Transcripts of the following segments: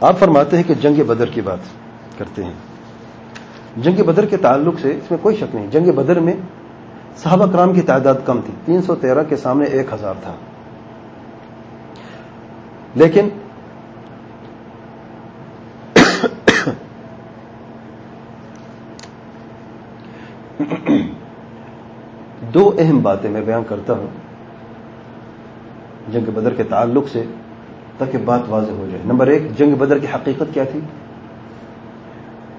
آپ فرماتے ہیں کہ جنگ بدر کی بات کرتے ہیں۔ جنگ بدر کے تعلق سے اس میں کوئی شک نہیں۔ جنگ بدر میں صحابہ کرام کی تعداد کم تھی۔ تین سو تیرہ کے سامنے ایک ہزار تھا۔ لیکن دو اہم باتیں میں بیان کرتا ہوں۔ جنگ بدر کے تعلق سے تاکہ بات واضح ہو جائے۔ نمبر ایک، جنگ بدر کی حقیقت کیا تھی؟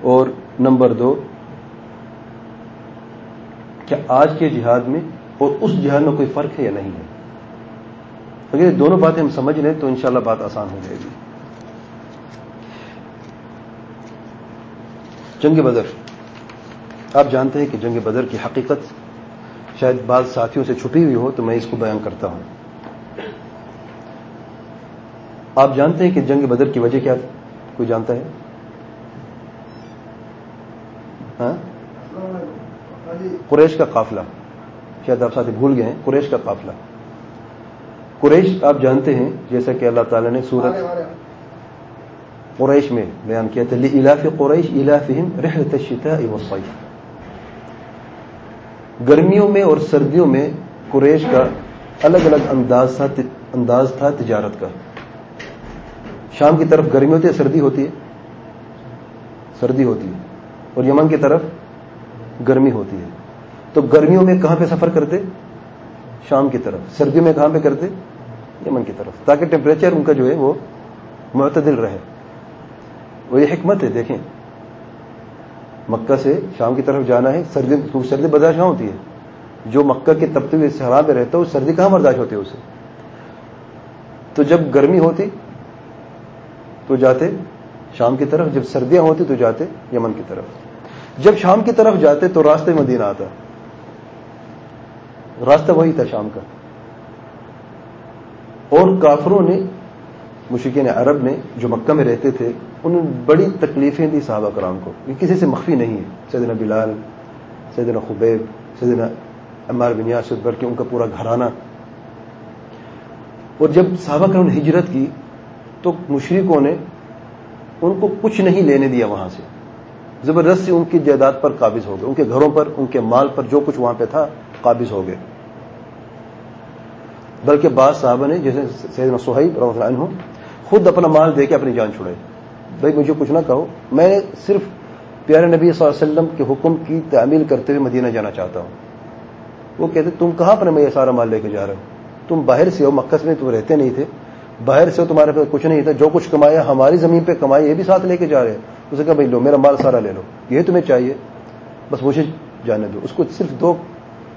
اور نمبر دو، کیا آج کے جہاد میں اور اس جہاد میں کوئی فرق ہے یا نہیں ہے؟ اگر یہ دونوں باتیں ہم سمجھ لیں تو انشاءاللہ بات آسان ہو جائے گی۔ جنگ بدر۔ آپ جانتے ہیں کہ جنگ بدر کی حقیقت شاید بعض ساتھیوں سے چھپی ہوئی ہو، تو میں اس کو بیان کرتا ہوں۔ آپ جانتے ہیں کہ جنگ بدر کی وجہ کیا تھی؟ کوئی جانتا ہے؟ ہاں؟ قریش کا قافلہ۔ شاید آپ ساتھ بھول گئے ہیں۔ قریش کا قافلہ۔ قریش آپ جانتے ہیں جیسا کہ اللہ تعالی نے سورت قریش میں بیان کیا تھا علاف قریش الافہم رحلت الشتاء گرمیوں میں اور سردیوں میں قریش کا الگ الگ انداز تھا تجارت کا۔ شام کی طرف گرمی ہوتی ہے سردی ہوتی ہے، سردی ہوتی ہے، اور یمن کی طرف گرمی ہوتی ہے۔ تو گرمیوں میں کہاں پہ سفر کرتے؟ شام کی طرف۔ سردیوں میں کہاں پہ کرتے؟ یمن کی طرف۔ تاکہ ٹیمپریچر ان کا جو ہے وہ معتدل رہے۔ وہ یہ حکمت ہے، دیکھیں۔ مکہ سے شام کی طرف جانا ہے، سردی سردی برداشت کہاں ہوتی ہے۔ جو مکہ کے تبتے ہوئے صحرا میں رہتا ہے، وہ سردی کہاں برداشت ہوتی ہے اسے؟ تو جب گرمی ہوتی تو جاتے، شام کی طرف، جب سردیاں ہوتی تو جاتے، یمن کی طرف۔ جب شام کی طرف جاتے تو راستے مدینہ آتا۔ راستہ وہی تھا شام کا۔ اور کافروں نے مشکین عرب نے جو مکہ میں رہتے تھے انہوں نے بڑی تکلیفیں دی صحابہ کرام کو۔ یہ کسی سے مخفی نہیں ہے۔ سیدنا بلال، سیدنا خبیب، سیدنا عمار بن یاسر بر کے ان کا پورا گھرانہ۔ اور جب صحابہ کرام نے ہجرت کی تو مشرقوں نے ان کو کچھ نہیں لینے دیا وہاں سے۔ زبردستی ان کی جائیداد پر قابض ہو گئے۔ ان کے گھروں پر، ان کے مال پر جو کچھ وہاں پہ تھا قابض ہو گئے۔ بلکہ بعض صاحبہ نے، جیسے سیدنا صحیح رحمۃ اللہ عنہ، خود اپنا مال دے کے اپنی جان چھڑائی بھائی، مجھے کچھ نہ کہو، میں صرف پیارے نبی صلی اللہ علیہ وسلم کے حکم کی تعمیل کرتے ہوئے مدینہ جانا چاہتا ہوں۔ وہ کہتے، تم کہاں پر میں یہ سارا مال لے کے جا رہے ہو؟ تم باہر سے ہو مکس میں تم رہتے نہیں تھے۔ باہر سے تمہارے پاس کچھ نہیں تھا، جو کچھ کمایا، ہماری زمین پہ کمائی، یہ بھی ساتھ لے کے جا رہے ہیں۔ اسے کہا، بھائی، لو، میرا مال سارا لے لو۔ یہ تمہیں چاہیے۔ بس مجھے جانے دو۔ اس کو صرف دو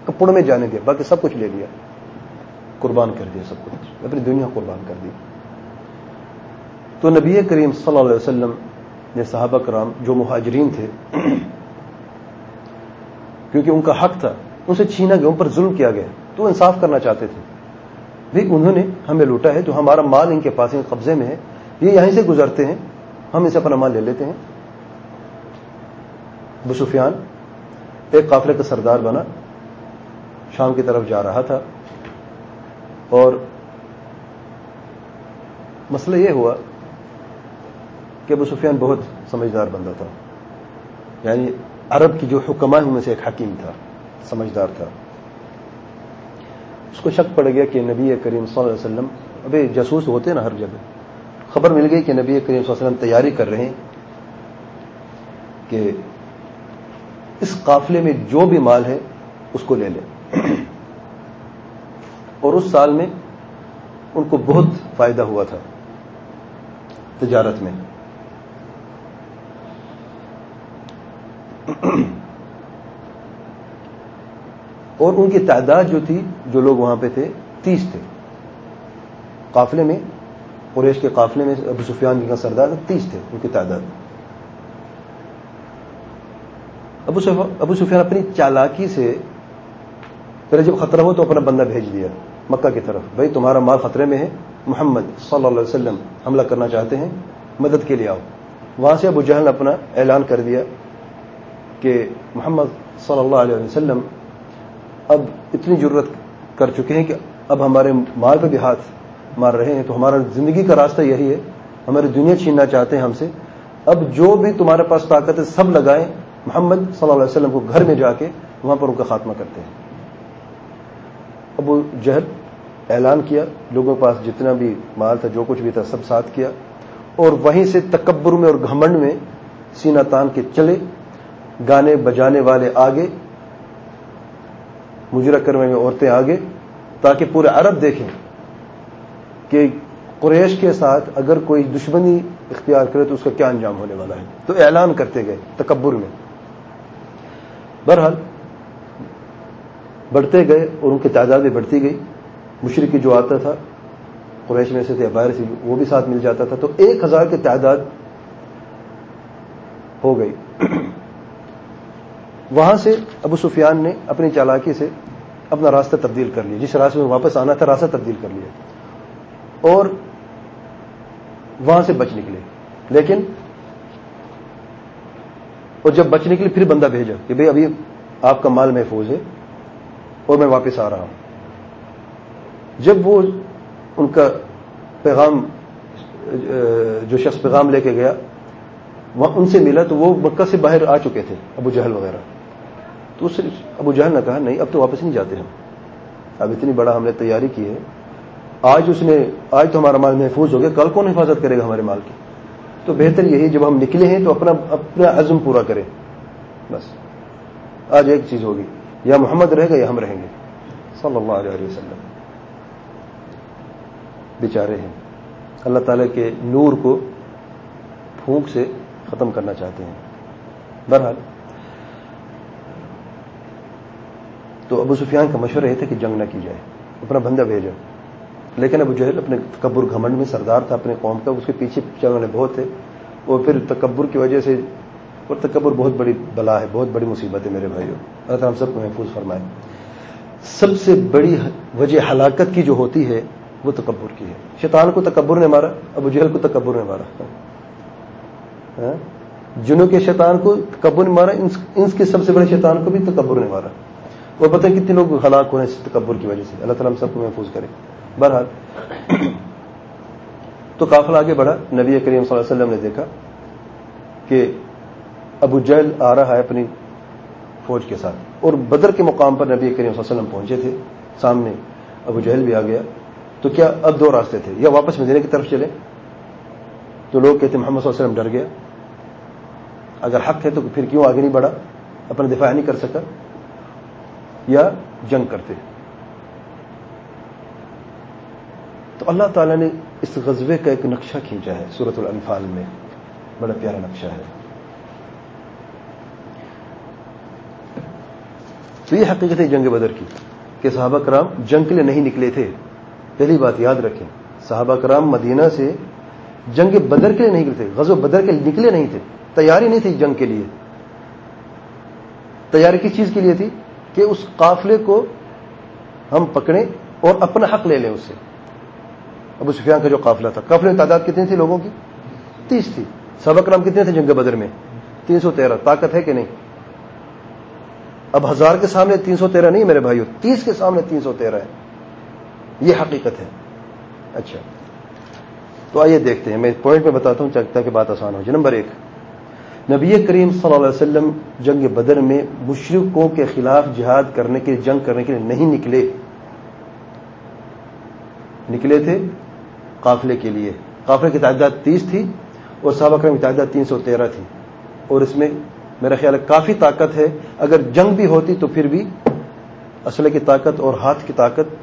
کپڑوں میں جانے دیا، باقی سب کچھ لے لیا۔ قربان کر دیا سب کچھ۔ اپنی دنیا قربان کر دی۔ تو نبی کریم صلی اللہ علیہ وسلم نے صحابہ کرام جو مہاجرین تھے، کیونکہ ان کا حق تھا، ان سے چھینا گیا، ان پر ظلم کیا گیا۔ تو انصاف کرنا چاہتے تھے۔ بھی انہوں نے ہمیں لوٹا ہے تو ہمارا مال ان کے پاس قبضے میں ہے، یہ یہیں سے گزرتے ہیں، ہم اسے اپنا مال لے لیتے ہیں۔ بسفیان ایک قافلے کا سردار بنا، شام کی طرف جا رہا تھا۔ اور مسئلہ یہ ہوا کہ ابو سفیان بہت سمجھدار بندہ تھا۔ یعنی عرب کی جو حکمہ ان میں سے ایک حکیم تھا، سمجھدار تھا۔ اس کو شک پڑ گیا کہ نبی کریم صلی اللہ علیہ وسلم، ابھی جاسوس ہوتے نا ہر جگہ، خبر مل گئی کہ نبی کریم صلی اللہ علیہ وسلم تیاری کر رہے ہیں کہ اس قافلے میں جو بھی مال ہے اس کو لے لیں۔ اور اس سال میں ان کو بہت فائدہ ہوا تھا تجارت میں۔ اور ان کی تعداد جو تھی، جو لوگ وہاں پہ تھے، تیس تھے۔ قافلے میں، قریش کے قافلے میں ابو سفیان کا سردار تیس تھے ان کی تعداد۔ ابو سفیان اپنی چالاکی سے پہلے جب خطرہ ہو تو اپنا بندہ بھیج دیا، مکہ کی طرف۔ بھائی، تمہارا مال خطرے میں ہے۔ محمد صلی اللہ علیہ وسلم حملہ کرنا چاہتے ہیں، مدد کے لیے آؤ۔ وہاں سے ابو جہل نے اپنا اعلان کر دیا کہ محمد صلی اللہ علیہ وسلم اب اتنی ضرورت کر چکے ہیں کہ اب ہمارے مال پہ بھی ہاتھ مار رہے ہیں تو ہمارا زندگی کا راستہ یہی ہے۔ ہماری دنیا چھیننا چاہتے ہیں ہم سے۔ اب جو بھی تمہارے پاس طاقت ہے، سب لگائیں۔ محمد صلی اللہ علیہ وسلم کو گھر میں جا کے وہاں پر ان کا خاتمہ کرتے ہیں۔ ابو جہل اعلان کیا، لوگوں کے پاس جتنا بھی مال تھا، جو کچھ بھی تھا، سب ساتھ کیا۔ اور وہیں سے تکبر میں اور گھمنڈ میں سینا تان کے چلے، گانے بجانے والے آگے مجرا کرنے میں عورتیں آگے، تاکہ پورے عرب دیکھیں کہ قریش کے ساتھ اگر کوئی دشمنی اختیار کرے تو اس کا کیا انجام ہونے والا ہے۔ تو اعلان کرتے گئے تکبر میں۔ بہرحال بڑھتے گئے اور ان کی تعداد بھی بڑھتی گئی۔ مشرقی جو آتا تھا، قریش میں سے تھے، باہر سے وہ بھی ساتھ مل جاتا تھا۔ تو ایک ہزار کی تعداد ہو گئی۔ وہاں سے ابو سفیان نے اپنی چالاکی سے اپنا راستہ تبدیل کر لیا، جس راستے میں واپس آنا تھا، راستہ تبدیل کر لیا۔ اور وہاں سے بچ نکلے۔ لیکن اور جب بچ نکلے پھر بندہ بھیجا کہ بھئی ابھی آپ کا مال محفوظ ہے اور میں واپس آ رہا ہوں۔ جب وہ ان کا پیغام، جو شخص پیغام لے کے گیا، وہاں ان سے ملا تو وہ مکہ سے باہر آ چکے تھے، ابو جہل وغیرہ۔ تو اس سے ابو جہل نے کہا، نہیں، اب تو واپس نہیں جاتے ہم۔ اب اتنی بڑا ہم نے تیاری کی ہے۔ آج اس نے، آج تو ہمارا مال محفوظ ہو گیا، کل کون حفاظت کرے گا ہمارے مال کی؟ تو بہتر یہی جب ہم نکلے ہیں تو اپنا اپنا عزم پورا کریں۔ بس۔ آج ایک چیز ہوگی، یا محمد رہے گا یا ہم رہیں گے۔ صلی اللہ علیہ وسلم۔ بیچارے ہیں۔ اللہ تعالی کے نور کو پھونک سے ختم کرنا چاہتے ہیں۔ بہرحال تو ابو سفیان کا مشورہ یہ تھا کہ جنگ نہ کی جائے، اپنا بندہ بھیجا لیکن ابو جہل اپنے تکبر گھمنڈ میں سردار تھا، اپنے قوم کا، اس کے پیچھے چلنے بہت تھے۔ اور پھر تکبر کی وجہ سے، اور تکبر بہت بڑی بلا ہے، بہت بڑی مصیبت ہے میرے بھائیوں اللہ تعالیٰ ہم سب کو محفوظ فرمائے۔ سب سے بڑی وجہ ہلاکت کی جو ہوتی ہے، وہ تکبر کی ہے۔ شیطان کو تکبر نے مارا، ابو جہل کو تکبر نے مارا۔ ہاں؟ جنوں کے شیطان کو تکبر نے مارا انس کے سب سے بڑے شیطان کو بھی تکبر نے مارا۔ اور پتہ کتنے لوگ ہلاک ہوئے ہیں تکبر کی وجہ سے۔ اللہ تعالیٰ ہم سب کو محفوظ کرے۔ بہرحال، تو قافلہ آگے بڑھا۔ نبی کریم صلی اللہ علیہ وسلم نے دیکھا کہ ابو جہل آ رہا ہے اپنی فوج کے ساتھ۔ اور بدر کے مقام پر نبی کریم صلی اللہ علیہ وسلم پہنچے تھے۔ سامنے ابو جہل بھی آ گیا۔ تو کیا اب دو راستے تھے؟ یا واپس مدینے کی طرف چلے؟ تو لوگ کہتے محمد صلی اللہ علیہ وسلم ڈر گیا۔ اگر حق ہے تو پھر کیوں آگے نہیں بڑھا؟ اپنا دفاع نہیں کر سکا۔ یا جنگ کرتے تو اللہ تعالیٰ نے اس غزبے کا ایک نقشہ کھینچا ہے سورت الانفال میں۔ بڑا پیارا نقشہ ہے۔ تو یہ حقیقت ہے جنگ بدر کی کہ صحابہ کرام جنگ کے لیے نہیں نکلے تھے۔ پہلی بات یاد رکھیں، صحابہ کرام مدینہ سے جنگ بدر کے لیے نہیں نکلے تھے۔ غزو بدر کے لیے نکلے نہیں تھے۔ تیاری نہیں تھی جنگ کے لیے۔ تیاری کس چیز کے لیے تھی؟ کہ اس قافلے کو ہم پکڑیں اور اپنا حق لے لیں اس سے۔ ابو سفیان کا جو قافلہ تھا، قافلے میں تعداد کتنی تھی لوگوں کی؟ تیس تھی۔ سبق رام کتنے تھے جنگ بدر میں؟ تین سو تیرہ۔ طاقت ہے کہ نہیں؟ اب ہزار کے سامنے تین سو تیرہ نہیں میرے بھائیو، تیس کے سامنے تین سو تیرہ ہے۔ یہ حقیقت ہے۔ اچھا۔ تو آئیے دیکھتے ہیں۔ میں پوائنٹ میں بتاتا ہوں تاکہ بات آسان ہو جائے۔ نمبر ایک۔ نبی کریم صلی اللہ علیہ وسلم جنگ بدر میں مشرقوں کے خلاف جہاد کرنے کے جنگ کرنے کے لیے نہیں نکلے۔ نکلے تھے قافلے کے لیے۔ قافلے کی تعداد تیس تھی اور صحابہ کرم کی تعداد تین سو تیرہ تھی۔ اور اس میں میرا خیال ہے کافی طاقت ہے۔ اگر جنگ بھی ہوتی تو پھر بھی اسلحے کی طاقت اور ہاتھ کی طاقت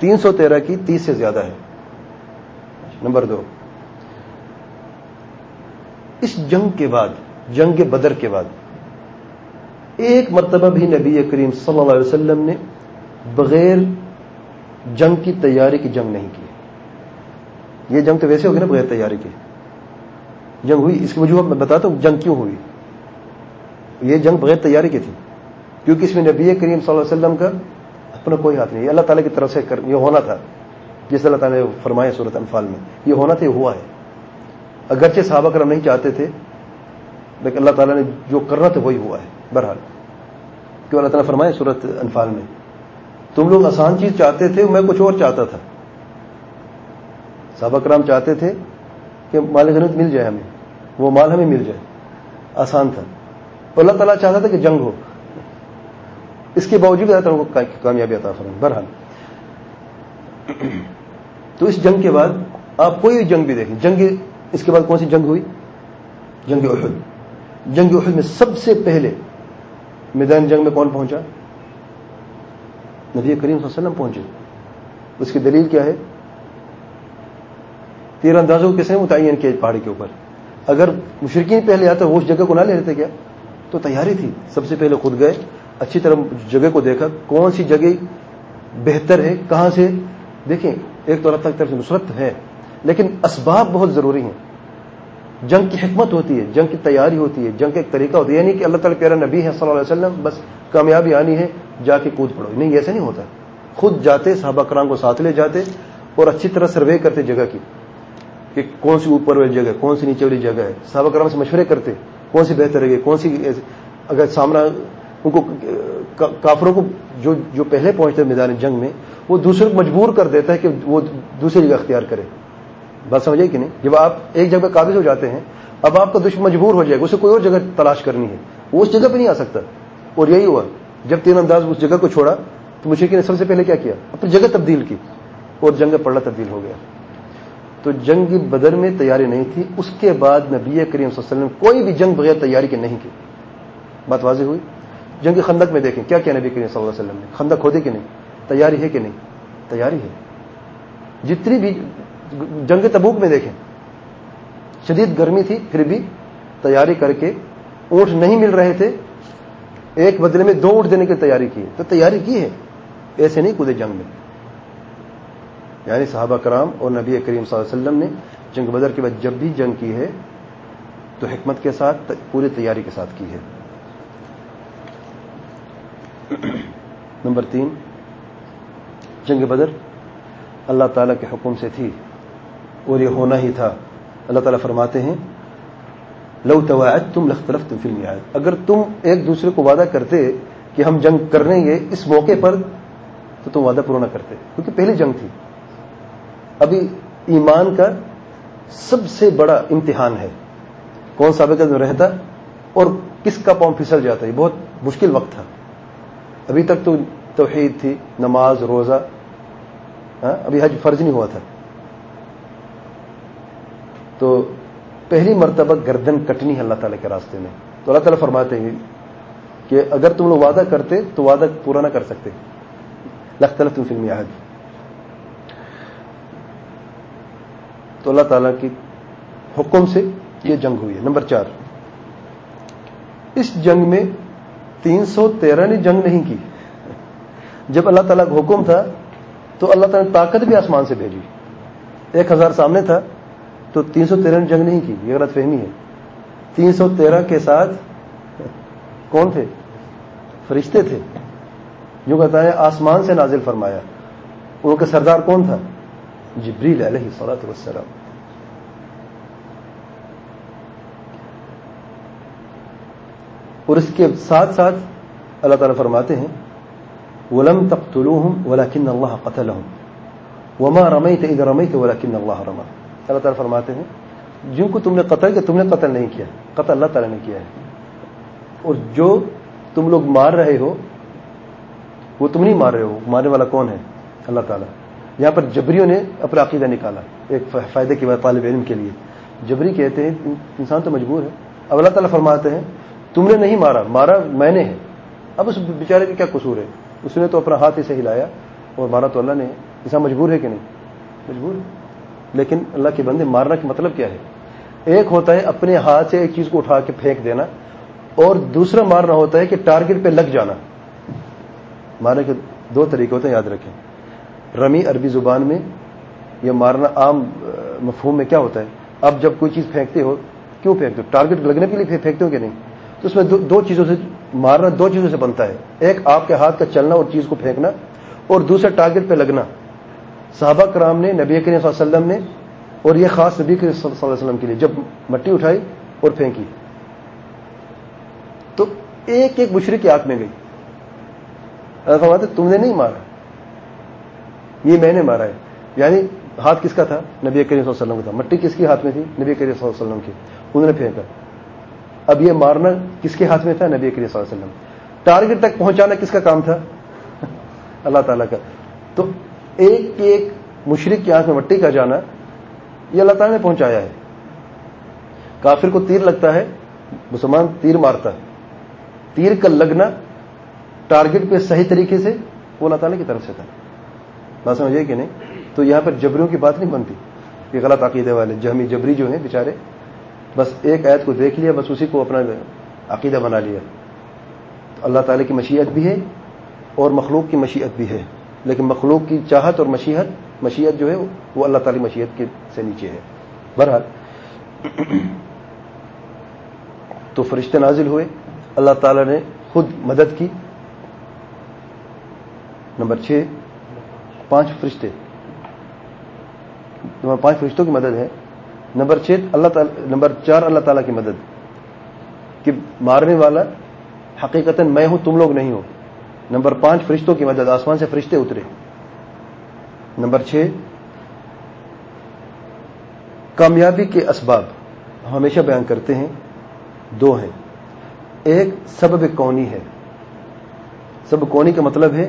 تین سو تیرہ کی تیس سے زیادہ ہے۔ نمبر دو۔ اس جنگ کے بعد جنگ بدر کے بعد۔ ایک مرتبہ بھی نبی کریم صلی اللہ علیہ وسلم نے بغیر جنگ کی تیاری کی جنگ نہیں کی۔ یہ جنگ تو ویسے ہوگی نا بغیر تیاری کی جنگ ہوئی، اس کی وجوہ میں بتاتا ہوں جنگ کیوں ہوئی؟ یہ جنگ بغیر تیاری کی تھی۔ کیونکہ اس میں نبی کریم صلی اللہ علیہ وسلم کا اپنا کوئی ہاتھ نہیں۔ اللہ تعالیٰ کی طرف سے یہ ہونا تھا۔ جس اللہ تعالیٰ نے فرمایا صورت انفال میں، یہ ہونا تھا، یہ ہوا ہے۔ اگرچہ صحابہ کرم نہیں چاہتے تھے لیکن اللہ تعالیٰ نے جو کرنا تھا وہی ہوا ہے، بہرحال۔ کیوں اللہ تعالیٰ فرمائے صورت انفال میں؟ تم لوگ آسان چیز چاہتے تھے، میں کچھ اور چاہتا تھا۔ صحابہ کرام چاہتے تھے کہ مال غنیمت مل جائے ہمیں، وہ مال ہمیں مل جائے۔ آسان تھا۔ اللہ تعالیٰ چاہتا تھا کہ جنگ ہو۔ اس کے باوجود کو کامیابی عطا فرم برحال تو اس جنگ کے بعد آپ کوئی بھی جنگ بھی دیکھیں۔ جنگ اس کے بعد کون سی جنگ ہوئی؟ جنگ احد۔ جنگ احد میں سب سے پہلے میدان جنگ میں کون پہنچا؟ نبی کریم صلی اللہ علیہ وسلم پہنچے۔ اس کی دلیل کیا ہے؟ تیر اندازوں کو کس نے متعین کیا پہاڑی کے اوپر۔ اگر مشرقین پہلے آتا وہ اس جگہ کو نہ لے لیتے کیا؟ تو تیاری تھی۔ سب سے پہلے خود گئے، اچھی طرح جگہ کو دیکھا۔ کون سی جگہ بہتر ہے؟ کہاں سے؟ دیکھیں، ایک تو اللہ تک طرف سے نصرت ہے، لیکن اسباب بہت ضروری ہیں۔ جنگ کی حکمت ہوتی ہے، جنگ کی تیاری ہوتی ہے، جنگ کا ایک طریقہ ہوتا ہے۔ یعنی کہ اللہ تعالیٰ پیارا نبی ہے صلی اللہ علیہ وسلم، بس کامیابی آنی ہے، جا کے کود پڑو۔ نہیں، ایسا نہیں ہوتا۔ خود جاتے، صحابہ کرام کو ساتھ لے جاتے اور اچھی طرح سروے کرتے جگہ کی، کہ کون سی اوپر والی جگہ کون سی نیچے والی جگہ ہے۔ صحابہ کرام سے مشورے کرتے، کون سی بہتر ہے کون سی اگر سامنا، ان کو کافروں کو جو جو پہلے پہنچتے میدان جنگ میں، وہ دوسرے کو مجبور کر دیتا ہے کہ وہ دوسری جگہ اختیار کرے۔ بات سمجھے کہ نہیں؟ جب آپ ایک جگہ قابض ہو جاتے ہیں، اب آپ کا دشمن مجبور ہو جائے گا، اسے کوئی اور جگہ تلاش کرنی ہے۔ وہ اس جگہ پہ نہیں آ سکتا۔ اور یہی ہوا، جب تین انداز اس جگہ کو چھوڑا، تو مشرقی نے سب سے پہلے کیا کیا؟ اپنی جگہ تبدیل کی اور جنگ پڑھنا تبدیل ہو گیا۔ تو جنگ بدر میں تیاری نہیں تھی، اس کے بعد نبی کریم صلی اللہ علیہ وسلم کوئی بھی جنگ بغیر تیاری کے نہیں کی۔ بات واضح ہوئی؟ جنگ خندق میں دیکھیں، کیا کیا نبی کریم صلی اللہ علیہ وسلم نے؟ خندق ہوتے کہ نہیں؟ تیاری ہے کہ نہیں؟ تیاری ہے۔ جتنی بھی جنگ تبوک میں دیکھیں۔ شدید گرمی تھی، پھر بھی تیاری کر کے اونٹ نہیں مل رہے تھے۔ ایک بدلے میں دو اونٹ دینے کی تیاری کی۔ تو تیاری کی ہے۔ ایسے نہیں کودے جنگ میں۔ یعنی صحابہ کرام اور نبی کریم صلی اللہ علیہ وسلم نے جنگ بدر کے بعد جب بھی جنگ کی ہے، تو حکمت کے ساتھ پوری تیاری کے ساتھ کی ہے۔ نمبر تین، جنگ بدر اللہ تعالی کے حکم سے تھی۔ اور یہ ہونا ہی تھا۔ اللہ تعالیٰ فرماتے ہیں، لو توعد تم لختلف تم فلم اگر تم ایک دوسرے کو وعدہ کرتے کہ ہم جنگ کر لیں گے اس موقع پر، تو تم وعدہ پورا نہ کرتے۔ کیونکہ پہلی جنگ تھی۔ ابھی ایمان کا سب سے بڑا امتحان ہے۔ کون سابقہ میں رہتا اور کس کا پاؤں پھسل جاتا ہے؟ بہت مشکل وقت تھا۔ ابھی تک تو توحید تھی، نماز، روزہ ہاں، ابھی حج فرض نہیں ہوا تھا۔ تو پہلی مرتبہ گردن کٹنی ہے اللہ تعالیٰ کے راستے میں۔ تو اللہ تعالیٰ فرماتے ہیں کہ اگر تم لوگ وعدہ کرتے تو وعدہ پورا نہ کر سکتے۔ لخت تم فلمی عہد تو اللہ تعالیٰ کی حکم سے یہ جنگ ہوئی ہے۔ نمبر چار۔ اس جنگ میں تین سو تیرہ نے جنگ نہیں کی۔ جب اللہ تعالیٰ کا حکم تھا تو اللہ تعالیٰ نے طاقت بھی آسمان سے بھیجی۔ ایک ہزار سامنے تھا۔ تو تین سو تیرہ نے جنگ نہیں کی، یہ غلط فہمی ہے۔ تین سو تیرہ کے ساتھ کون تھے؟ فرشتے تھے۔ جو کہتا ہے، آسمان سے نازل فرمایا۔ ان کا سردار کون تھا؟ جبریل علیہ صلاحت وسلم اور اس کے ساتھ ساتھ اللہ تعالیٰ فرماتے ہیں، ولم تقتلوهم ولكن الله قتلهم۔ وما رميت اذا رميت ولكن الله رمى۔ اللہ تعالیٰ فرماتے ہیں، جن کو تم نے قتل کیا، تم نے قتل نہیں کیا، قتل اللہ تعالیٰ نے کیا ہے۔ اور جو تم لوگ مار رہے ہو، وہ تم نہیں مار رہے ہو، مارنے والا کون ہے؟ اللہ تعالیٰ۔ یہاں پر جبریوں نے اپنا عقیدہ نکالا، ایک فائدے کی بات طالب علم کے لیے۔ جبری کہتے ہیں انسان تو مجبور ہے۔ اب اللہ تعالیٰ فرماتے ہیں، تم نے نہیں مارا مارا میں نے ہے۔ اب اس بیچارے کا کیا قصور ہے؟ اس نے تو اپنا ہاتھ اسے ہلایا اور مارا تو اللہ نے انسان مجبور ہے کہ نہیں؟ مجبور ہے۔ لیکن اللہ کے بندے مارنا کا مطلب کیا ہے؟ ایک ہوتا ہے اپنے ہاتھ سے ایک چیز کو اٹھا کے پھینک دینا اور دوسرا مارنا ہوتا ہے کہ ٹارگٹ پہ لگ جانا۔ مارنے کے دو طریقے ہوتے ہیں، یاد رکھیں۔ رمی عربی زبان میں یہ مارنا عام مفہوم میں کیا ہوتا ہے؟ اب جب کوئی چیز پھینکتے ہو، کیوں پھینکتے ہو؟ ٹارگٹ لگنے کے لیے پھینکتے ہو کہ نہیں؟ تو اس میں دو چیزوں سے مارنا دو چیزوں سے بنتا ہے۔ ایک آپ کے ہاتھ کا چلنا اور چیز کو پھینکنا اور دوسرا ٹارگٹ پہ لگنا۔ صحابہ کرام نے، نبی کریم صلی اللہ علیہ وسلم نے، اور یہ خاص نبی کریم صلی اللہ علیہ وسلم کے لیے جب مٹی اٹھائی اور پھینکی۔ تو ایک ایک مشرق کی آنکھ میں گئی۔ فرماتے، تم نے نہیں مارا۔ یہ میں نے مارا ہے۔ یعنی ہاتھ کس کا تھا؟ نبی کریم صلی اللہ علیہ وسلم کا تھا۔ مٹی کس کے ہاتھ میں تھی؟ نبی کریم صلی اللہ علیہ وسلم کی۔ انہوں نے پھینکا۔ اب یہ مارنا کس کے ہاتھ میں تھا؟ نبی کریم صلی اللہ علیہ وسلم۔ ٹارگیٹ تک پہنچانا کس کا کام تھا؟ اللہ تعالیٰ کا۔ تو ایک ایک مشرق کی آنکھ میں مٹی کا جانا یہ اللہ تعالیٰ نے پہنچایا ہے۔ کافر کو تیر لگتا ہے، مسلمان تیر مارتا ہے۔ تیر کا لگنا ٹارگیٹ پہ صحیح طریقے سے وہ اللہ تعالیٰ کی طرف سے تھا۔ بات سمجھے کہ نہیں؟ تو یہاں پر جبریوں کی بات نہیں بنتی۔ یہ غلط عقیدے والے، جہمی جبری جو ہیں بےچارے بس ایک عید کو دیکھ لیا، بس اسی کو اپنا عقیدہ بنا لیا۔ تو اللہ تعالیٰ کی مشیت بھی ہے اور مخلوق کی مشیت بھی ہے۔ لیکن مخلوق کی چاہت اور مشیت مشیت جو ہے وہ اللہ تعالی مشیت کے سے نیچے ہے۔ بہرحال، تو فرشتے نازل ہوئے۔ اللہ تعالی نے خود مدد کی۔ نمبر چھ، پانچ فرشتے۔ نمبر پانچ فرشتوں کی مدد ہے۔ نمبر چھ، اللہ تعالی نمبر چار، اللہ تعالیٰ کی مدد۔ کہ مارنے والا حقیقت میں ہوں، تم لوگ نہیں ہو۔ نمبر پانچ، فرشتوں کی مدد، آسمان سے فرشتے اترے۔ نمبر چھ، کامیابی کے اسباب ہمیشہ بیان کرتے ہیں۔ دو ہیں۔ ایک، سبب کونی ہے۔ سب کونی کا مطلب ہے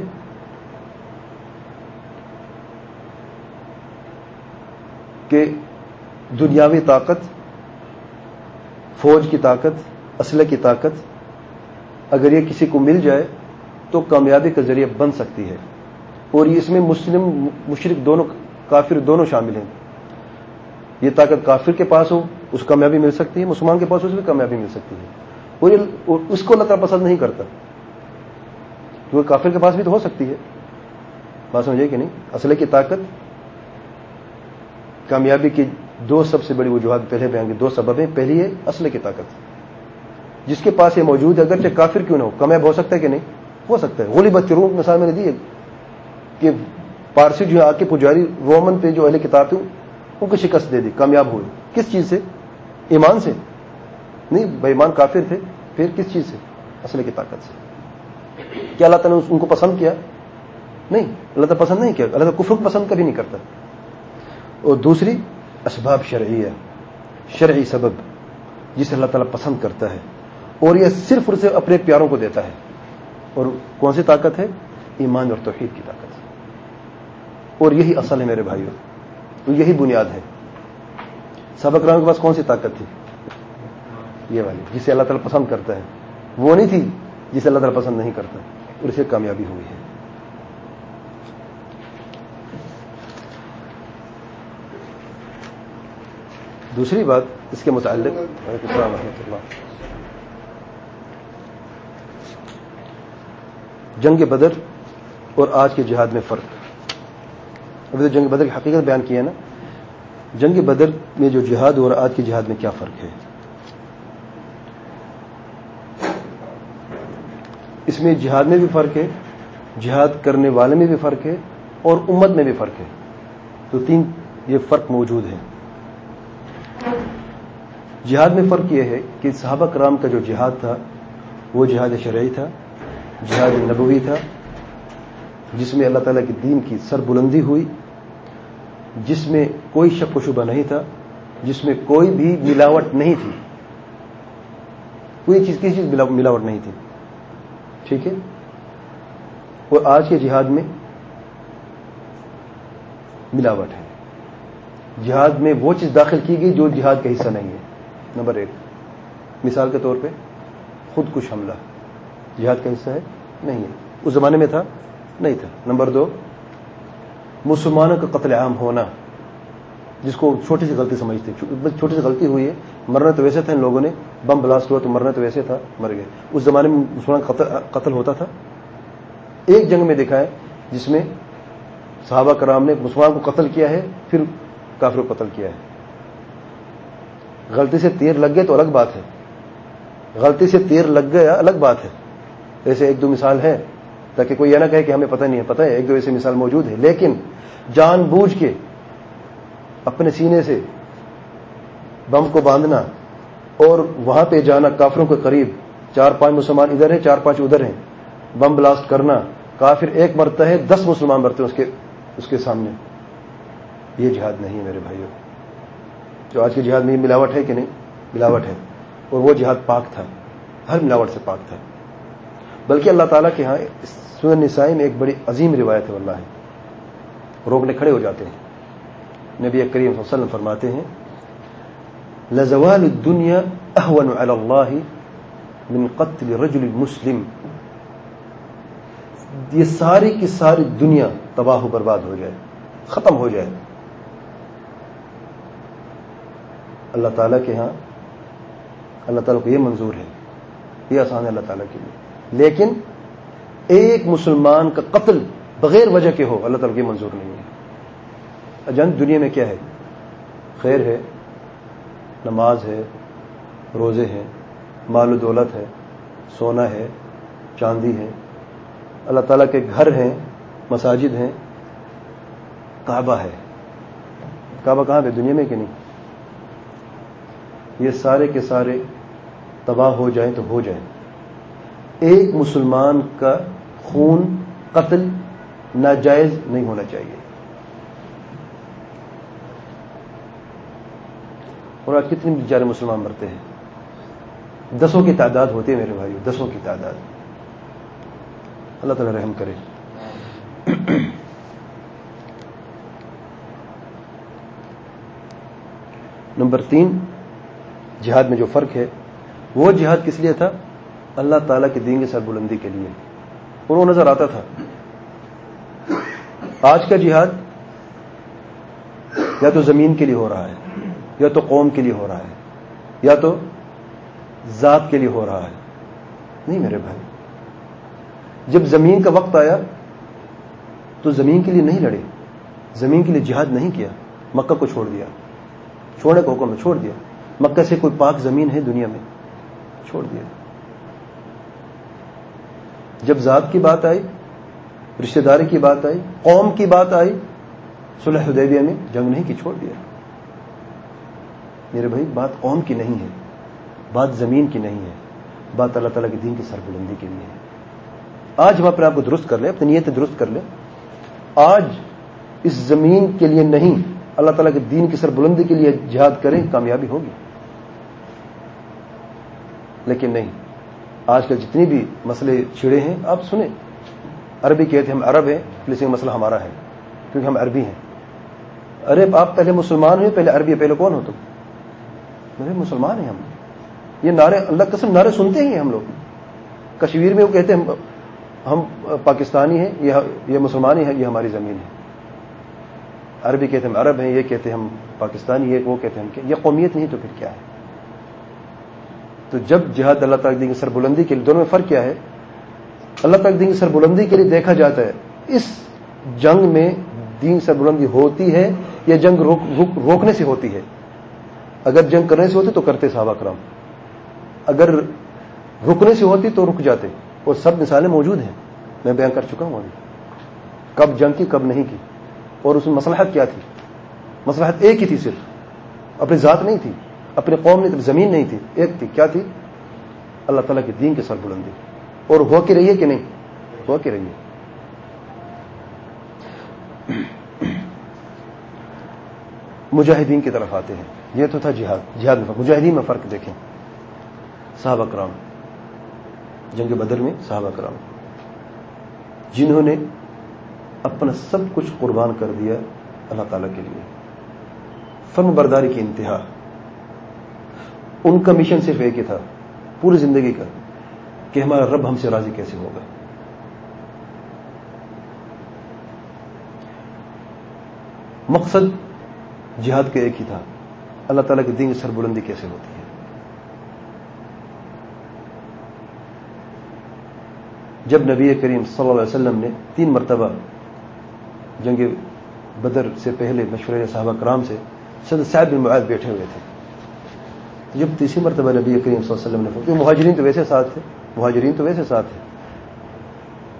کہ دنیاوی طاقت، فوج کی طاقت، اسلحے کی طاقت، اگر یہ کسی کو مل جائے تو کامیابی کا ذریعہ بن سکتی ہے۔ اور اس میں مسلم مشرق دونوں، کافر دونوں شامل ہیں۔ یہ طاقت کافر کے پاس ہو، اس کو کامیابی مل سکتی ہے، مسلمان کے پاس اس میں کامیابی مل سکتی ہے۔ اور اس کو اللہ تعالیٰ پسند نہیں کرتا۔ کیونکہ کافر کے پاس بھی تو ہو سکتی ہے۔ بات سمجھے کہ نہیں؟ اصل کی طاقت کامیابی کی دو سب سے بڑی وجوہات پہلے بیان کی دو سبب ہیں۔ پہلی ہے اصل کی طاقت۔ جس کے پاس یہ موجود ہے، اگرچہ کافر کیوں نہ ہو، کامیاب ہو سکتا ہے کہ نہیں؟ ہو سکتا ہے۔ گولی بچوں مثال میں نے دی ہے کہ پارسی جو ہے آ کے پجاری رومن پہ جو اہل کتاب تھے، ان کو شکست دے دی، کامیاب ہوئے۔ کس چیز سے؟ ایمان سے۔ نہیں، بے ایمان کافر تھے، پھر کس چیز سے؟ اصل کی طاقت سے۔ کیا اللہ تعالیٰ نے ان کو پسند کیا؟ نہیں، اللہ تعالیٰ پسند نہیں کیا۔ اللہ تعالیٰ کفر پسند کبھی نہیں کرتا۔ اور دوسری، اسباب شرعی ہے شرعی سبب، جسے اللہ تعالیٰ پسند کرتا ہے۔ اور یہ صرف اسے اپنے پیاروں کو دیتا ہے۔ اور کون سی طاقت ہے؟ ایمان اور توحید کی طاقت اور یہی اصل ہے میرے بھائیوں، تو یہی بنیاد ہے۔ سبق رام کے پاس کون سی طاقت تھی؟ یہ والی، جسے اللہ تعالیٰ پسند کرتا ہے۔ وہ نہیں تھی جسے اللہ تعالیٰ پسند نہیں کرتا۔ اور اسے کامیابی ہوئی ہے۔ دوسری بات اس کے متعلق۔ السلام رحمۃ اللہ۔ جنگ بدر اور آج کے جہاد میں فرق۔ ابھی تو جنگ بدر کی حقیقت بیان کی ہے نا۔ جنگ بدر میں جو جہاد اور آج کے جہاد میں کیا فرق ہے؟ اس میں جہاد میں بھی فرق ہے، جہاد کرنے والے میں بھی فرق ہے اور امت میں بھی فرق ہے۔ تو تین یہ فرق موجود ہے جہاد میں فرق یہ ہے کہ صحابہ کرام کا جو جہاد تھا، وہ جہاد شرعی تھا۔ جہاد نبوی تھا، جس میں اللہ تعالیٰ کے دین کی سر بلندی ہوئی، جس میں کوئی شک و شبہ نہیں تھا، جس میں کوئی بھی ملاوٹ نہیں تھی۔ کوئی چیز، کسی چیز ملاوٹ نہیں تھی۔ ٹھیک ہے؟ اور آج کے جہاد میں ملاوٹ ہے۔ جہاد میں وہ چیز داخل کی گئی جو جہاد کا حصہ نہیں ہے۔ نمبر ایک، مثال کے طور پہ خود کش حملہ۔ جہاد کا حصہ ہے؟ نہیں ہے۔ اس زمانے میں تھا؟ نہیں تھا۔ نمبر دو، مسلمانوں کا قتل عام ہونا۔ جس کو چھوٹی سی غلطی سمجھتے چھوٹی سی غلطی ہوئی ہے۔ مرنا تو ویسے تھا ان لوگوں نے۔ بم بلاسٹ ہوا تو مرنا تو ویسے تھا، مر گئے۔ اس زمانے میں مسلمان قتل ہوتا تھا۔ ایک جنگ میں دیکھا ہے جس میں صحابہ کرام نے مسلمان کو قتل کیا ہے، پھر کافر کو قتل کیا ہے۔ غلطی سے تیر لگ گئے تو الگ بات ہے۔ غلطی سے تیر لگ گیا، الگ بات ہے۔ ایسے ایک دو مثال ہے تاکہ کوئی یہ نہ کہے کہ ہمیں پتہ نہیں ہے، پتہ ہے ایک دو ایسے مثال موجود ہے لیکن جان بوجھ کے اپنے سینے سے بم کو باندھنا اور وہاں پہ جانا کافروں کے قریب، چار پانچ مسلمان ادھر ہیں، چار پانچ ادھر ہیں، بم بلاسٹ کرنا، کافر ایک مرتبہ ہے، دس مسلمان مرتے ہیں اس کے اس کے سامنے۔ یہ جہاد نہیں ہے میرے بھائیوں جو آج کے جہاد میں ملاوٹ ہے کہ نہیں؟ ملاوٹ ہے۔ اور وہ جہاد پاک تھا۔ ہر ملاوٹ سے پاک تھا۔ بلکہ اللہ تعالیٰ کے ہاں سنن نسائی میں ایک بڑی عظیم روایت ہے اللہ ہے روکنے کھڑے ہو جاتے ہیں۔ نبی کریم صلی اللہ علیہ وسلم فرماتے ہیں، لزوال الدنیا احون اللہ من قتل رجل مسلم۔ یہ ساری کی ساری دنیا تباہ و برباد ہو جائے، ختم ہو جائے۔ اللہ تعالیٰ کے ہاں اللہ تعالیٰ کو یہ منظور ہے، یہ آسان ہے اللہ تعالیٰ کے لیے۔ لیکن ایک مسلمان کا قتل بغیر وجہ کے ہو، اللہ تعالیٰ کو یہ منظور نہیں ہے۔ جنگ دنیا میں کیا ہے؟ خیر ہے، نماز ہے، روزے ہیں، مال و دولت ہے، سونا ہے، چاندی ہے، اللہ تعالیٰ کے گھر ہیں، مساجد ہیں، کعبہ ہے۔ کعبہ کہاں پہ؟ دنیا میں کہ نہیں؟ یہ سارے کے سارے تباہ ہو جائیں تو ہو جائیں۔ ایک مسلمان کا خون قتل ناجائز نہیں ہونا چاہیے۔ اور آج کتنے بیچارے مسلمان مرتے ہیں؟ دسوں کی تعداد ہوتی ہے میرے بھائی دسوں کی تعداد۔ اللہ تعالی رحم کرے۔ نمبر تین، جہاد میں جو فرق ہے، وہ جہاد کس لیے تھا؟ اللہ تعالیٰ کے دین کی سر بلندی کے لیے۔ اور وہ نظر آتا تھا۔ آج کا جہاد یا تو زمین کے لیے ہو رہا ہے، یا تو قوم کے لیے ہو رہا ہے، یا تو ذات کے لیے ہو رہا ہے۔ نہیں میرے بھائی، جب زمین کا وقت آیا تو زمین کے لیے نہیں لڑے، زمین کے لیے جہاد نہیں کیا، مکہ کو چھوڑ دیا۔ چھوڑنے کو حکم چھوڑ دیا۔ مکہ سے کوئی پاک زمین ہے دنیا میں، چھوڑ دیا۔ جب ذات کی بات آئی، رشتہ داری کی بات آئی، قوم کی بات آئی، صلح حدیبیہ میں جنگ نہیں کی چھوڑ دیا۔ میرے بھائی، بات قوم کی نہیں ہے، بات زمین کی نہیں ہے، بات اللہ تعالیٰ کے دین کی سربلندی کے لیے ہے۔ آج ہم اپنے آپ کو درست کر لیں، اپنی نیت درست کر لیں۔ آج اس زمین کے لیے نہیں، اللہ تعالیٰ کے دین کی سربلندی کے لیے جہاد کریں، کامیابی ہوگی۔ لیکن نہیں آج کل جتنی بھی مسئلے چھڑے ہیں، آپ سنیں۔ عربی کہتے ہیں، ہم عرب ہیں پولیسنگ مسئلہ ہمارا ہے، کیونکہ ہم عربی ہیں۔ ارے، آپ پہلے مسلمان ہوئے، پہلے عربی پہلے کون ہو تم میرے مسلمان ہیں ہم۔ یہ نعرے، اللہ قسم، نعرے سنتے ہی ہیں ہم لوگ۔ کشمیر میں وہ کہتے ہیں، ہم پاکستانی ہیں، یہ مسلمان ہی ہیں، یہ ہماری زمین ہے۔ عربی کہتے ہیں ہم عرب ہیں، یہ کہتے ہیں ہم پاکستانی یہ وہ کہتے ہیں ہم یہ قومیت نہیں تو پھر کیا ہے؟ تو جب جہاد اللہ تعالیٰ دین کی سربلندی کے لیے دونوں میں فرق کیا ہے؟ اللہ تعالیٰ دین کی سربلندی کے لیے دیکھا جاتا ہے، اس جنگ میں دین سربلندی ہوتی ہے یا جنگ روک روک، روکنے سے ہوتی ہے؟ اگر جنگ کرنے سے ہوتی تو کرتے صحابہ کرام۔ اگر رکنے سے ہوتی تو رک جاتے۔ وہ سب مثالیں موجود ہیں۔ میں بیان کر چکا ہوں ابھی۔ کب جنگ کی، کب نہیں کی۔ اور اس میں مسلحت کیا تھی؟ مسلحت ایک ہی تھی صرف۔ اپنی ذات نہیں تھی۔ اپنے قوم نہیں تھی زمین نہیں تھی، ایک تھی، کیا تھی؟ اللہ تعالیٰ کے دین کے سر بلندی۔ اور ہو کے رہیے کہ نہیں؟ ہو کے رہیے مجاہدین کی طرف آتے ہیں۔ یہ تو تھا جہاد۔ جہاد میں مجاہدین میں فرق دیکھیں۔ صحابہ کرام۔ جنگ بدر میں صحابہ کرام۔ جنہوں نے اپنا سب کچھ قربان کر دیا اللہ تعالی کے لیے۔ فن برداری کی انتہا۔ ان کا مشن صرف ایک ہی تھا، پوری زندگی کا، کہ ہمارا رب ہم سے راضی کیسے ہوگا۔ مقصد جہاد کا ایک ہی تھا، اللہ تعالیٰ کے دین کی سربلندی کیسے ہوتی ہے۔ جب نبی کریم صلی اللہ علیہ وسلم نے تین مرتبہ جنگ بدر سے پہلے مشورے صحابہ کرام سے صد صاحب بن معاذ بیٹھے ہوئے تھے جب تیسری مرتبہ نبی کریم صلی اللہ علیہ وسلم نے کیونکہ مہاجرین تو ویسے ساتھ تھے مہاجرین تو ویسے ساتھ تھے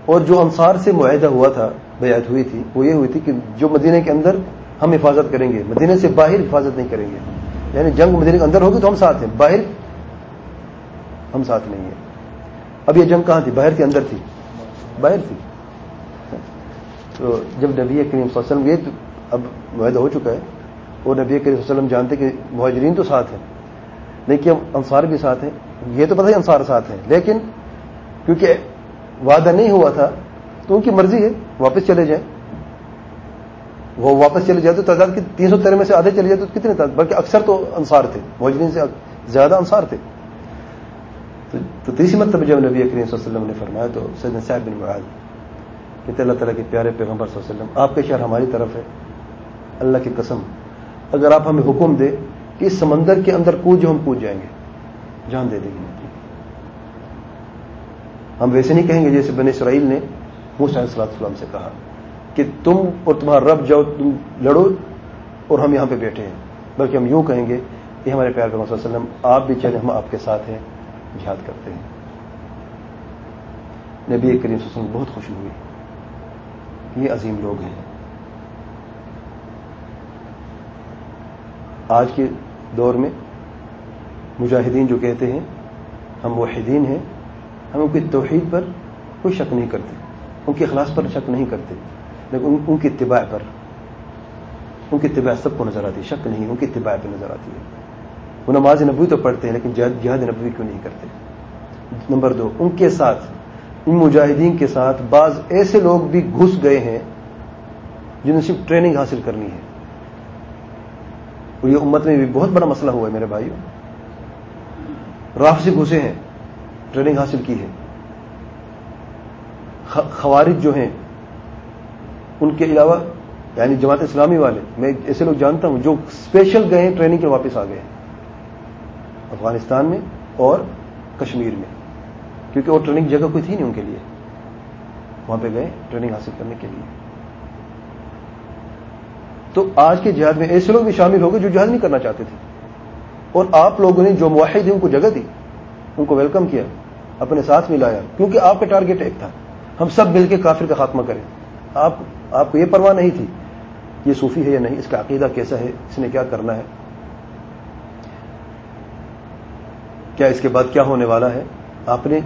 اور جو انصار سے معاہدہ ہوا تھا، بیعت ہوئی تھی، وہ یہ ہوئی تھی کہ جو مدینہ کے اندر ہم حفاظت کریں گے، مدینہ سے باہر حفاظت نہیں کریں گے۔ یعنی جنگ مدینہ کے اندر ہوگی تو ہم ساتھ ہیں، باہر ہم ساتھ نہیں ہیں۔ اب یہ جنگ کہاں تھی؟ باہر تھی اندر تھی۔ باہر تھی۔ تو جب نبی کریم صلی اللہ علیہ وسلم یہ اب معاہدہ ہو چکا ہے، اور نبی کریم وسلم جانتے کہ مہاجرین تو ساتھ ہیں۔ لیکن انصار بھی ساتھ ہیں، یہ تو پتہ ہی انصار ساتھ ہیں، لیکن کیونکہ وعدہ نہیں ہوا تھا، تو ان کی مرضی ہے، واپس چلے جائیں۔ وہ واپس چلے جائے تو تعداد کی تین سو تیرہ میں سے آدھے چلے جائے تو کتنے تعداد؟ بلکہ اکثر تو انصار تھے، مہاجرین سے زیادہ انصار تھے۔ تو تیسری مرتبہ جب نبی کریم صلی اللہ علیہ وسلم نے فرمایا، تو سید صاحب بن معاذ کہ اللہ تعالیٰ کے پیارے پیغمبر صلی اللہ علیہ وسلم، آپ کے شہر ہماری طرف ہے، اللہ کی قسم، اگر آپ ہمیں حکم دے کہ اس سمندر کے اندر کود جو ہم کود جائیں گے؟ جان دے دیں گے۔ ہم ویسے نہیں کہیں گے جیسے بن اسرائیل نے موسیٰ علیہ السلام سے کہا کہ تم اور تمہارا رب جاؤ، تم لڑو اور ہم یہاں پہ بیٹھے ہیں۔ بلکہ ہم یوں کہیں گے کہ ہمارے پیار صلی اللہ علیہ وسلم، آپ بھی چلے ہم آپ کے ساتھ ہیں، جہاد کرتے ہیں۔ نبی کریم صلی اللہ علیہ وسلم بہت خوشی ہوئی یہ عظیم لوگ ہیں۔ آج کے دور میں مجاہدین جو کہتے ہیں، ہم واحدین ہیں، ہم ان کی توحید پر کوئی شک نہیں کرتے، ان کے اخلاص پر شک نہیں کرتے، لیکن ان کی اتباع پر، ان کی اتباع سب کو نظر آتی ہے، شک نہیں، ان کی اتباع پہ نظر آتی ہے۔ وہ نماز نبوی تو پڑھتے ہیں، لیکن جہاد نبوی کیوں نہیں کرتے؟ نمبر دو، ان کے ساتھ، ان مجاہدین کے ساتھ بعض ایسے لوگ بھی گھس گئے ہیں جنہیں صرف ٹریننگ حاصل کرنی ہے۔ اور یہ امت میں بھی بہت بڑا مسئلہ ہوا ہے میرے بھائیوں راف سے گھسے ہیں ٹریننگ حاصل کی ہے۔ خوارج جو ہیں، ان کے علاوہ یعنی جماعت اسلامی والے، میں ایسے لوگ جانتا ہوں جو اسپیشل گئے ہیں ٹریننگ کے واپس آ گئے ہیں۔ افغانستان میں اور کشمیر میں۔ کیونکہ وہ ٹریننگ جگہ کوئی تھی نہیں ان کے لیے۔ وہاں پہ گئے ٹریننگ حاصل کرنے کے لیے۔ تو آج کے جہاد میں ایسے لوگ بھی شامل ہو گئے جو جہاد نہیں کرنا چاہتے تھے۔ اور آپ لوگوں نے جو معاہد ان کو جگہ دی، ان کو ویلکم کیا، اپنے ساتھ ملایا، کیونکہ آپ کا ٹارگیٹ ایک تھا۔ ہم سب مل کے کافر کا خاتمہ کریں۔ آپ آپ کو یہ پرواہ نہیں تھی یہ صوفی ہے یا نہیں، اس کا عقیدہ کیسا ہے، اس نے کیا کرنا ہے؟ کیا اس کے بعد کیا ہونے والا ہے؟ آپ نے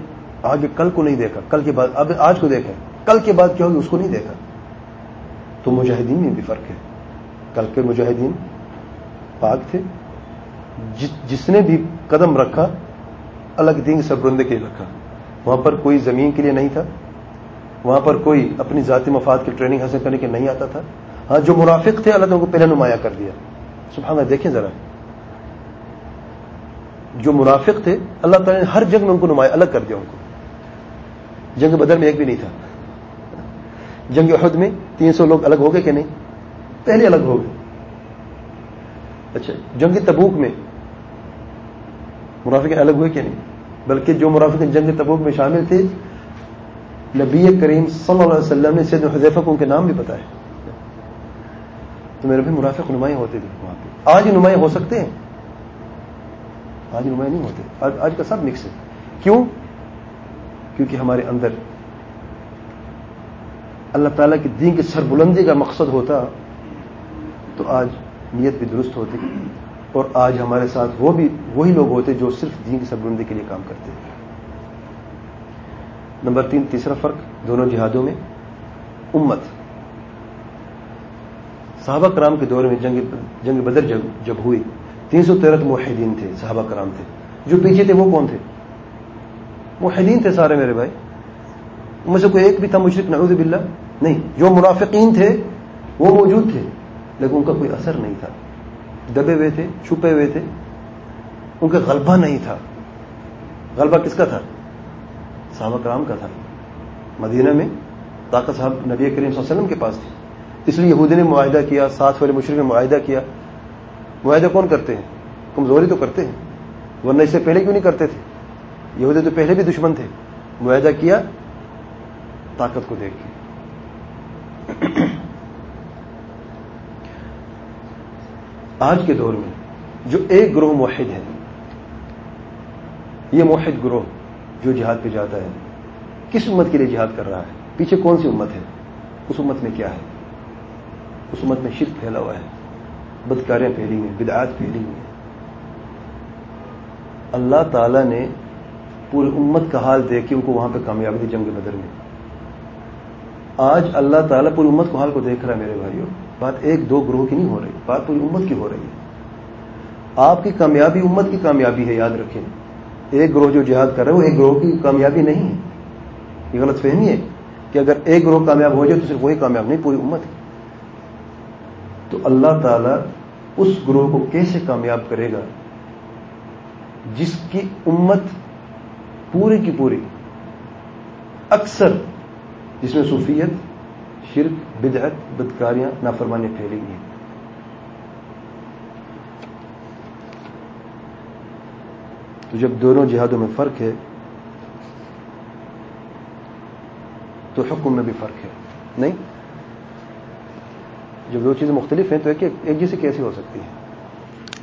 آگے کل کو نہیں دیکھا، کل کے بعد، اب آج کو دیکھا کل کے بعد کیا ہوگی اس کو نہیں دیکھا۔ تو مجاہدین میں بھی فرق ہے۔ کل کے مجاہدین پاک تھے۔ جس نے بھی قدم رکھا، الگ دین سربرندے کے لیے رکھا۔ وہاں پر کوئی زمین کے لیے نہیں تھا۔ وہاں پر کوئی اپنی ذاتی مفاد کی ٹریننگ حاصل کرنے کے نہیں آتا تھا۔ ہاں جو مرافق تھے، اللہ تعالیٰ کو پہلے نمایاں کر دیا۔ سبحانہ دیکھیں ذرا۔ جو مرافق تھے، اللہ تعالیٰ نے ہر جنگ میں ان کو نمایاں، الگ کر دیا ان کو۔ جنگ بدر میں ایک بھی نہیں تھا۔ جنگ عہد میں تین سو لوگ الگ ہو گئے کہ نہیں؟ پہلے الگ ہو گئے۔ اچھا جنگ تبوک میں مرافق الگ ہوئے کہ نہیں؟ بلکہ جو مرافق جنگ تبوک میں شامل تھے، نبی کریم صلی اللہ علیہ وسلم نے سید حضیفہ کو ان کے نام بھی بتائے۔ تو میرے بھی مرافق نمایاں ہوتے تھے وہاں پہ۔ آج نمایاں ہو سکتے ہیں۔ آج نمایاں نہیں ہوتے۔ آج کا سب مکس ہے۔ کیوں؟ کیونکہ ہمارے اندر اللہ تعالیٰ کی دین کی سربلندی کا مقصد ہوتا تو آج نیت بھی درست ہوتی۔ اور آج ہمارے ساتھ وہ بھی وہی لوگ ہوتے جو صرف دین کی سربلندی کے لیے کام کرتے۔ ہیں نمبر تین، تیسرا فرق دونوں جہادوں میں، امت۔ صحابہ کرام کے دور میں جنگ جنگ بدر جب جب ہوئی، تین سو تیرہ موحدین تھے، صحابہ کرام تھے۔ جو پیچھے تھے وہ کون تھے؟ موحدین تھے سارے میرے بھائی۔ ان میں سے کوئی ایک بھی تھا مشرق نعوذ باللہ، نہیں۔ جو منافقین تھے وہ موجود تھے۔ لیکن ان کا کوئی اثر نہیں تھا۔ دبے ہوئے تھے، چھپے ہوئے تھے۔ ان کا غلبہ نہیں تھا۔ غلبہ کس کا تھا؟ صحابہ کرام کا تھا۔ مدینہ میں طاقت صاحب نبی کریم صلی اللہ علیہ وسلم کے پاس تھی اس لیے یہودی نے معاہدہ کیا، ساتھ والے مشرق نے معاہدہ کیا۔ معاہدہ کون کرتے ہیں؟ کمزوری تو کرتے ہیں۔ ورنہ اس سے پہلے کیوں نہیں کرتے تھے؟ یہودی تو پہلے بھی دشمن تھے۔ معاہدہ کیا، طاقت کو دیکھ کے۔ آج کے دور میں جو ایک گروہ موحد ہے، یہ موحد گروہ جو جہاد پہ جاتا ہے، کس امت کے لیے جہاد کر رہا ہے؟ پیچھے کون سی امت ہے؟ اس امت میں کیا ہے؟ اس امت میں شرک پھیلا ہوا ہے، بدکاریاں پھیلی ہوئی بدعات پھیلی ہوئی اللہ تعالی نے پوری امت کا حال دیکھ کے ان کو وہاں پہ کامیابی دی جنگ بدر میں۔ آج اللہ تعالیٰ پوری امت کو حال کو دیکھ رہا ہے میرے بھائیوں۔ بات ایک دو گروہ کی نہیں ہو رہی، بات پوری امت کی ہو رہی ہے۔ آپ کی کامیابی امت کی کامیابی ہے، یاد رکھیں۔ ایک گروہ جو جہاد کر رہے وہ ایک گروہ کی کامیابی نہیں ہے۔ یہ غلط فہمی ہے کہ اگر ایک گروہ کامیاب ہو جائے تو صرف وہی کامیاب نہیں، پوری امت ہے تو اللہ تعالی اس گروہ کو کیسے کامیاب کرے گا؟ جس کی امت پوری کی پوری، اکثر جس میں صوفیت، شرک بدعت، بدکاریاں، نافرمانی پھیلی گی ہیں۔ تو جب دونوں جہادوں میں فرق ہے، تو حکم میں بھی فرق ہے۔ نہیں؟ جب دو چیزیں مختلف ہیں تو ایک جیسی کیسی ہو سکتی ہیں؟